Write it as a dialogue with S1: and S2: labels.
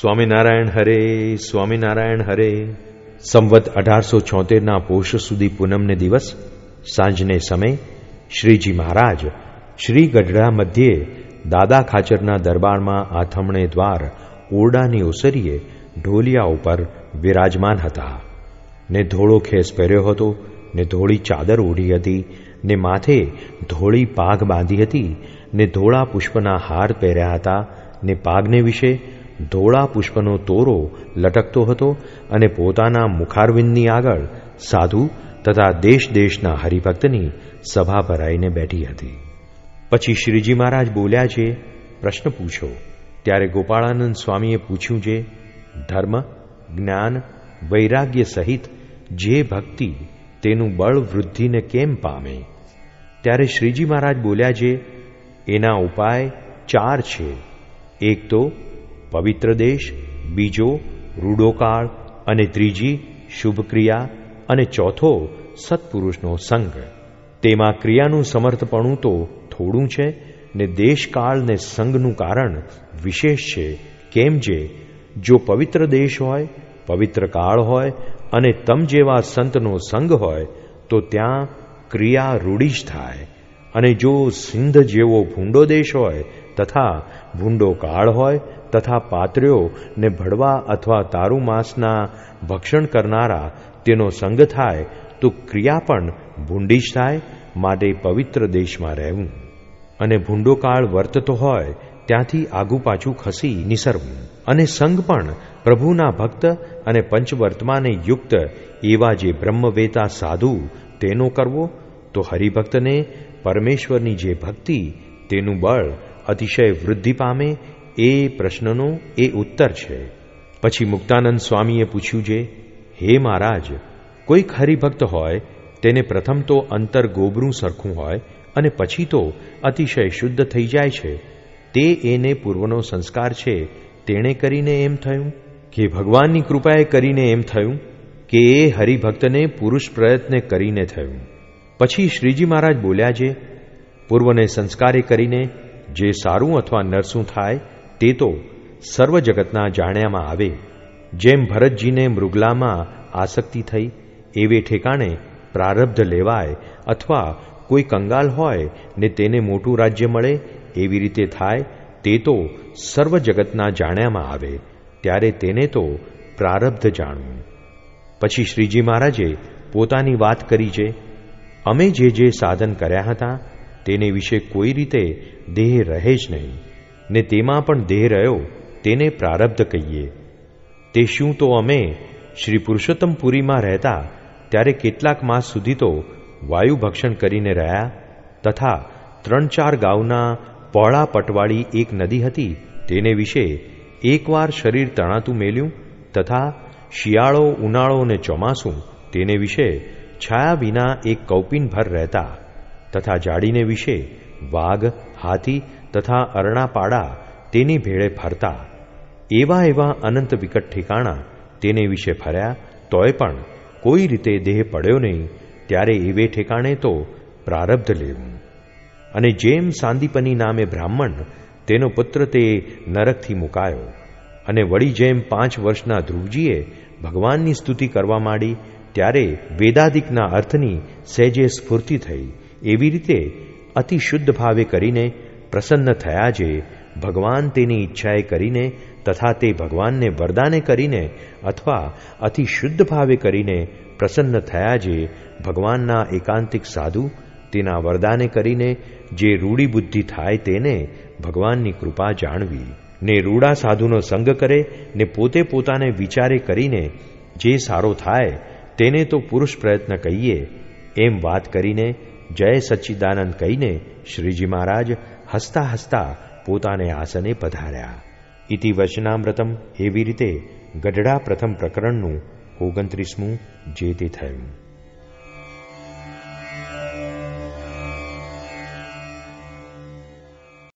S1: સ્વામિનારાયણ હરે સ્વામિનારાયણ હરે. સંવત અઢારસો છોતેરના પોષ સુધી પૂનમને દિવસ, સાંજને સમય, શ્રીજી મહારાજ, શ્રી ગઢડા મધ્યે દાદા ખાચરના દરબારમાં આથમણે દ્વાર ઓરડાની ઓસરીએ ઢોલિયા ઉપર વિરાજમાન હતા. ને ધોળો ખેસ પહેર્યો હતો, ને ધોળી ચાદર ઓઢી હતી, ને માથે ધોળી પાઘ બાંધી હતી, ને ધોળા પુષ્પના હાર પહેર્યા હતા, ને પાઘને વિશે ધોળા પુષ્પનો તોરો લટકતો હતો અને પોતાના મુખારવિંદની આગળ સાધુ તથા દેશ દેશના હરિભક્તની સભા ભરાઈને બેઠી હતી. પછી શ્રીજી મહારાજ બોલ્યા છે, પ્રશ્ન પૂછો. ત્યારે ગોપાળાનંદ સ્વામીએ પૂછ્યું છે, ધર્મ, જ્ઞાન, વૈરાગ્ય સહિત જે ભક્તિ તેનું બળ વૃદ્ધિને કેમ પામે? ત્યારે શ્રીજી મહારાજ બોલ્યા છે, એના ઉપાય ચાર છે. એક તો પવિત્ર દેશ, બીજો રૂડોકાળ અને ત્રીજી શુભ ક્રિયા અને ચોથો સત્પુરુષનો સંગ. તેમાં ક્રિયાનું સમર્થપણું તો થોડું છે ને દેશકાળ ને સંગનું કારણ વિશેષ છે. કેમ જે? જો પવિત્ર દેશ હોય, પવિત્ર કાળ હોય અને તમ જેવા સંતનો સંગ હોય, તો ત્યાં ક્રિયા રૂઢી જ થાય. અને જો સિંધ જેવો ભૂંડો દેશ હોય તથા ભૂંડો કાળ હોય તથા પાત્ર્યો ને ભડવા અથવા તારુ માંસના ભક્ષણ કરનારા તેનો સંગ થાય, તો ક્રિયા પણ ભૂંડી થાય, માટે પવિત્ર દેશમાં રહેવું. અને ભૂંડો કાળ વર્તતો હોય, ત્યાંથી આગુ પાછું ખસી નિસરવું. અને સંગ પણ પ્રભુના ભક્ત અને પંચવર્તમાને યુક્ત એવા જે બ્રહ્મવેતા સાધુ તેનો કરવો, તો હરિભક્તને પરમેશ્વરની જે ભક્તિ, તેનું બળ અતિશય વૃદ્ધિ પામે એ પ્રશ્નનો એ ઉત્તર છે. પછી મુક્તાનંદ સ્વામીએ પૂછ્યું છે હે મહારાજ કોઈક હરિભક્ત હોય, તેને પ્રથમ તો અંતર ગોબરું સરખું હોય અને પછી તો અતિશય શુદ્ધ થઈ જાય છે. તે એને પૂર્વનો સંસ્કાર છે. તેણે કરીને એમ થયું? કે ભગવાનની કૃપાએ કરીને એમ થયું? કે એ હરિભક્તને પુરુષ પ્રયત્ન કરીને થયું? પછી શ્રીજી મહારાજ બોલ્યા છે પૂર્વને સંસ્કારે કરીને જે સારું અથવા નરસું થાય તે તો સર્વ જગતના જાણ્યામાં આવે. જેમ ભરતજીને મૃગલામાં આસક્તિ થઈ, એવે ઠેકાણે પ્રારબ્ધ લેવાય અથવા કોઈ કંગાલ હોય ને તેને મોટું રાજ્ય મળે, એવી રીતે થાય, તે તો સર્વ જગતના જાણ્યામાં આવે. ત્યારે તેને તો પ્રારબ્ધ જાણવું. પછી શ્રીજી મહારાજે પોતાની વાત કરી છે, અમે જે જે સાધન કર્યા હતા તેને વિશે કોઈ રીતે દેહ રહે જ નહીં. ને તેમાં પણ દેહ રહ્યો, તેને પ્રારબ્ધ કહીએ. તે શું તો અમે શ્રી પુરુષોત્તમપુરીમાં રહેતા, ત્યારે કેટલાક માસ સુધી તો વાયુ ભક્ષણ કરીને રહ્યા, તથા ત્રણ ચાર ગાઉના પહોળા પટવાળી એક નદી હતી, તેને વિશે એકવાર શરીર તણાતું મેલ્યું, તથા શિયાળો, ઉનાળો અને ચોમાસું, તેને વિશે છાયા વિના એક કૌપિન ભર રહેતા. તથા જાડીને વિશે વાઘ, હાથી તથા અરણાપાડા તેની ભેળે ફરતા. એવા એવા અનંત વિકટ ઠેકાણા તેને વિશે ફર્યા, તોય પણ કોઈ રીતે દેહ પડ્યો નહીં, ત્યારે એવે ઠેકાણે તો પ્રારબ્ધ લેવું. અને જેમ સાંદીપની નામે બ્રાહ્મણ તેનો પુત્ર તે નરકથી મુકાયો. અને વળી જેમ પાંચ વર્ષના ધ્રુવજીએ ભગવાનની સ્તુતિ કરવા માંડી, ત્યારે વેદાદિકના અર્થની સહેજે સ્ફૂર્તિ થઈ. એવી રીતે અતિ શુદ્ધ ભાવે કરીને પ્રસન્ન થયા જે ભગવાન તેની ઈચ્છાએ કરીને તથા તે ભગવાનને વરદાને કરીને અથવા અતિ શુદ્ધ ભાવે કરીને પ્રસન્ન થયા જે ભગવાનના એકાંતિક સાધુ તેના વરદાને કરીને જે રૂડી બુદ્ધિ થાય તેને ભગવાનની કૃપા જાણવી. ને રૂડા સાધુનો સંગ કરે ને પોતે પોતાને વિચારે કરીને જે સારો થાય તેને તો પુરુષ પ્રયત્ન કહીએ એમ વાત કરીને જય સચ્ચિદાનંદ કહીને શ્રીજી મહારાજ હસતા હસતા પોતાને આસને પધાર્યા. ઇતિ વચનામૃતમ એવી રીતે ગઢડા પ્રથમ પ્રકરણનું ઓગણત્રીસમું જે તે થયું.